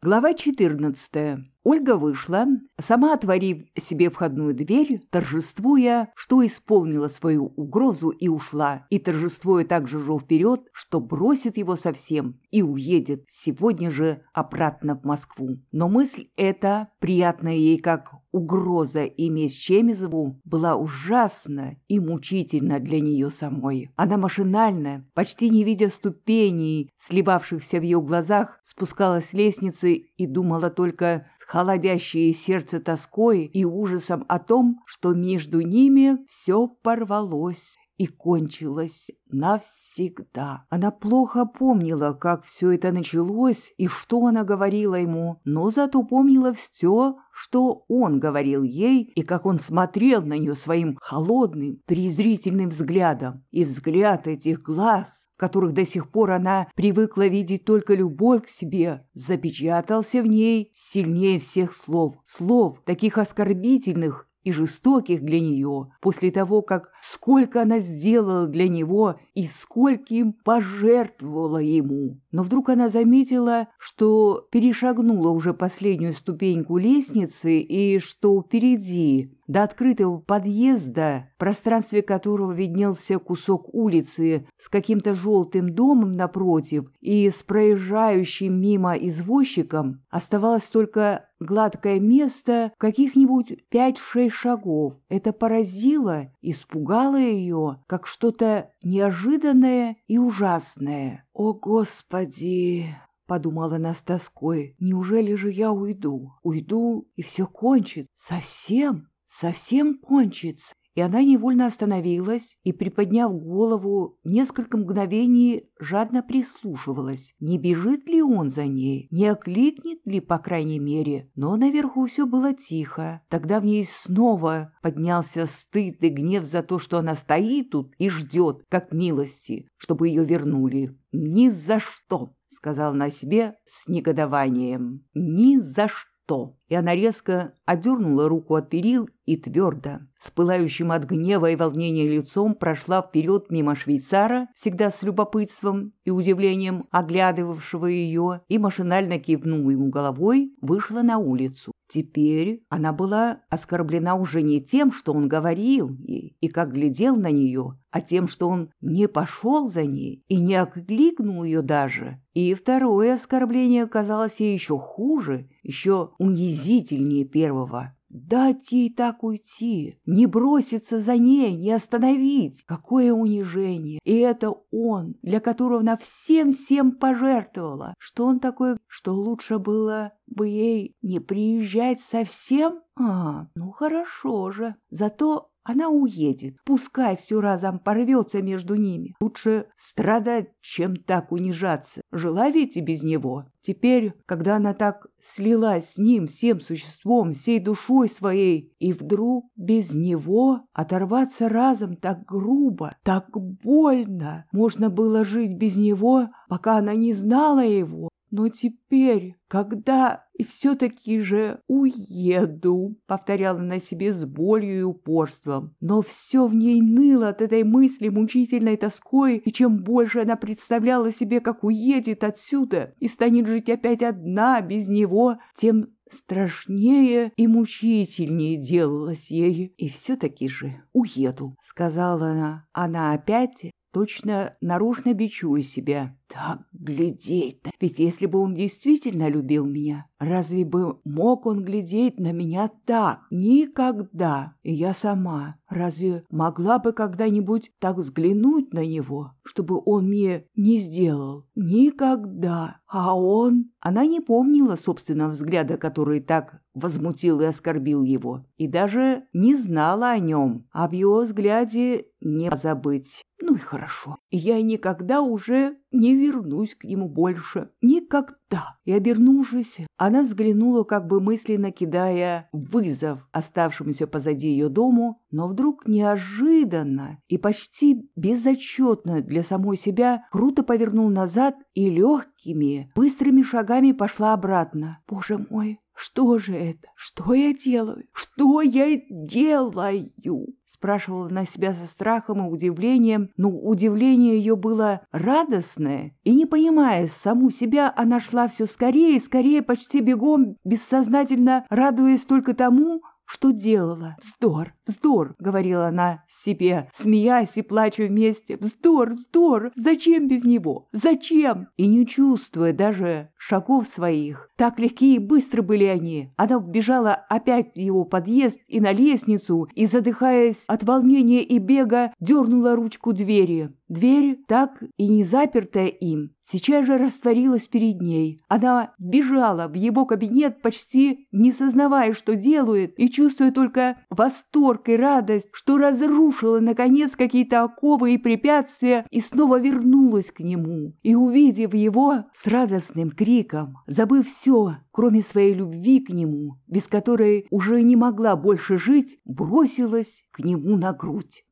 Глава 14. Ольга вышла, сама отворив себе входную дверь, торжествуя, что исполнила свою угрозу и ушла, и торжествуя также же вперед, что бросит его совсем и уедет сегодня же обратно в Москву. Но мысль эта, приятная ей как угроза и месть Чемизову, была ужасна и мучительна для нее самой. Она машинально, почти не видя ступеней, сливавшихся в ее глазах, спускалась с лестницы и думала только холодящее сердце тоской и ужасом о том, что между ними все порвалось и кончилось навсегда. Она плохо помнила, как все это началось и что она говорила ему, но зато помнила все, что он говорил ей и как он смотрел на нее своим холодным, презрительным взглядом. И взгляд этих глаз, которых до сих пор она привыкла видеть только любовь к себе, запечатался в ней сильнее всех слов. Слов, таких оскорбительных и жестоких для нее, после того, как сколько она сделала для него и скольким пожертвовала ему. Но вдруг она заметила, что перешагнула уже последнюю ступеньку лестницы и что впереди, до открытого подъезда, в пространстве которого виднелся кусок улицы с каким-то желтым домом напротив и с проезжающим мимо извозчиком, оставалось только гладкое место каких-нибудь пять-шесть шагов. Это поразило, испугало ее, как что-то неожиданное и ужасное. «О, Господи!» — подумала она с тоской. «Неужели же я уйду? Уйду, и все кончится. Совсем, совсем кончится и она невольно остановилась и, приподняв голову, несколько мгновений жадно прислушивалась, не бежит ли он за ней, не окликнет ли, по крайней мере. Но наверху все было тихо. Тогда в ней снова поднялся стыд и гнев за то, что она стоит тут и ждет, как милости, чтобы ее вернули. «Ни за что!» — сказал на себе с негодованием. «Ни за что!» И она резко отдернула руку от перил и твердо, с пылающим от гнева и волнения лицом, прошла вперед мимо швейцара, всегда с любопытством и удивлением оглядывавшего ее, и машинально кивнула ему головой, вышла на улицу. Теперь она была оскорблена уже не тем, что он говорил ей и как глядел на нее, а тем, что он не пошел за ней и не окликнул ее даже. И второе оскорбление казалось ей еще хуже, еще унизительнее первого. Дать ей так уйти, не броситься за ней, не остановить. Какое унижение! И это он, для которого она всем-всем пожертвовала. Что он такой, что лучше было бы ей не приезжать совсем? А, ну хорошо же. Зато она уедет, пускай все разом порвется между ними. Лучше страдать, чем так унижаться. Жила ведь и без него. Теперь, когда она так слилась с ним всем существом, всей душой своей, и вдруг без него оторваться разом так грубо, так больно, можно было жить без него, пока она не знала его, но теперь, когда и все-таки же уеду, повторяла на себе с болью и упорством. Но все в ней ныло от этой мысли мучительной тоской, и чем больше она представляла себе, как уедет отсюда и станет жить опять одна, без него, тем страшнее и мучительнее делалось ей. И все-таки же уеду, сказала она. Она опять точно нарочно бичуя себя. Так глядеть-то! Ведь если бы он действительно любил меня, разве бы мог он глядеть на меня так? Никогда! И я сама разве могла бы когда-нибудь так взглянуть на него, чтобы он мне не сделал? Никогда! А он... Она не помнила собственного взгляда, который так возмутил и оскорбил его, и даже не знала о нем. Об его взгляде не забыть. Ну и хорошо. Я никогда уже не вернусь к нему больше. Никогда. И, обернувшись, она взглянула, как бы мысленно кидая вызов оставшемуся позади ее дому, но вдруг неожиданно и почти безотчетно для самой себя круто повернул назад и легкими, быстрыми шагами пошла обратно. «Боже мой, Что же это? Что я делаю? Что я делаю? Спрашивала она себя со страхом и удивлением, но удивление ее было радостное, и, не понимая саму себя, она шла все скорее и скорее, почти бегом, бессознательно радуясь только тому, что делала. «Вздор, вздор!» — говорила она себе, смеясь и плача вместе. «Вздор, вздор! Зачем без него? Зачем?» И не чувствуя даже шагов своих, так легкие и быстро были они, она вбежала опять в его подъезд и на лестницу, и, задыхаясь от волнения и бега, дернула ручку двери. Дверь, так и не запертая им, сейчас же растворилась перед ней. Она бежала в его кабинет, почти не сознавая, что делает, и чувствуя только восторг и радость, что разрушила, наконец, какие-то оковы и препятствия, и снова вернулась к нему. И, увидев его с радостным криком, забыв все, кроме своей любви к нему, без которой уже не могла больше жить, бросилась к нему на грудь.